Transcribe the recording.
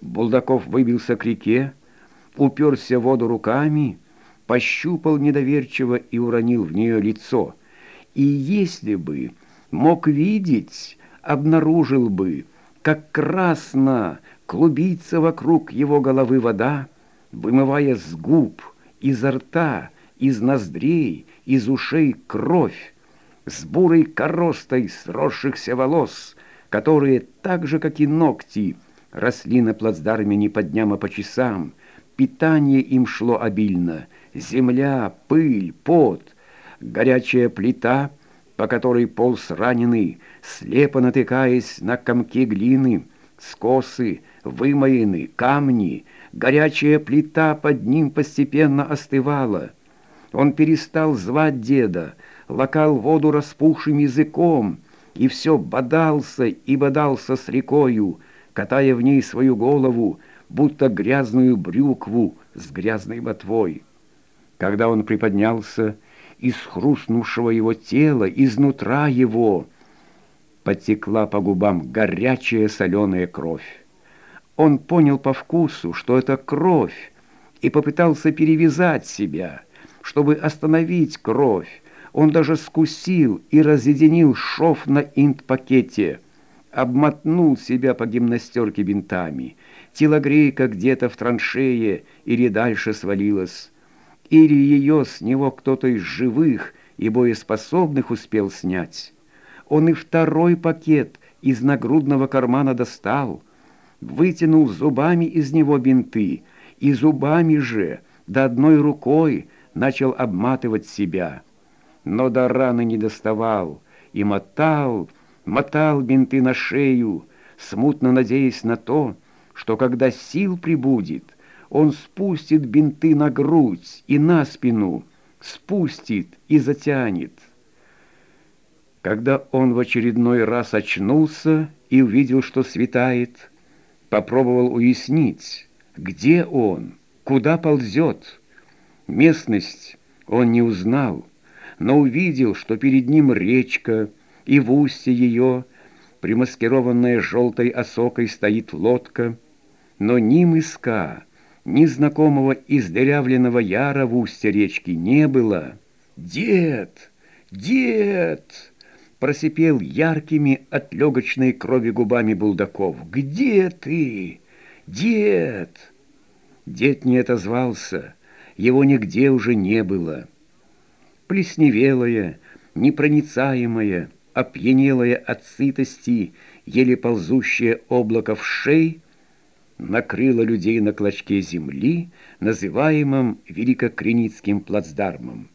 Булдаков выбился к реке, уперся в воду руками, пощупал недоверчиво и уронил в нее лицо. И если бы мог видеть, обнаружил бы, как красно клубится вокруг его головы вода, вымывая с губ, изо рта, из ноздрей, из ушей кровь, с бурой коростой сросшихся волос, которые, так же, как и ногти, росли на плацдарме не по дням, а по часам. Питание им шло обильно. Земля, пыль, пот, горячая плита, по которой полз раненый, слепо натыкаясь на комки глины, скосы, вымоены, камни, горячая плита под ним постепенно остывала. Он перестал звать деда, лакал воду распухшим языком, и все бодался и бодался с рекою, катая в ней свою голову, будто грязную брюкву с грязной ботвой. Когда он приподнялся, из хрустнувшего его тела, изнутра его, потекла по губам горячая соленая кровь. Он понял по вкусу, что это кровь, и попытался перевязать себя, чтобы остановить кровь. Он даже скусил и разъединил шов на инт-пакете — обмотнул себя по гимнастерке бинтами. Телогрейка где-то в траншее или дальше свалилась. Или ее с него кто-то из живых и боеспособных успел снять. Он и второй пакет из нагрудного кармана достал, вытянул зубами из него бинты, и зубами же, да одной рукой, начал обматывать себя. Но до раны не доставал и мотал, мотал бинты на шею, смутно надеясь на то, что когда сил прибудет, он спустит бинты на грудь и на спину, спустит и затянет. Когда он в очередной раз очнулся и увидел, что светает, попробовал уяснить, где он, куда ползет. Местность он не узнал, но увидел, что перед ним речка, и в устье ее, примаскированная желтой осокой, стоит лодка, но ни мыска, ни знакомого издырявленного яра в устье речки не было. «Дед! Дед!» просипел яркими от легочной крови губами Булдаков. «Где ты? Дед!» Дед не отозвался, его нигде уже не было. Плесневелая, непроницаемая, опьянелое от сытости, еле ползущее облако в шей, накрыло людей на клочке земли, называемом Великокреницким плацдармом.